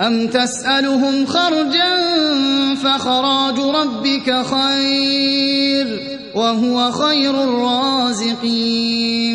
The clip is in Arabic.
أَمْ تَسْأَلُهُمْ خَرْجًا فَخَرَاجُ رَبِّكَ خَيْرٌ ۖ وَهُوَ خَيْرُ الرَّازِقِينَ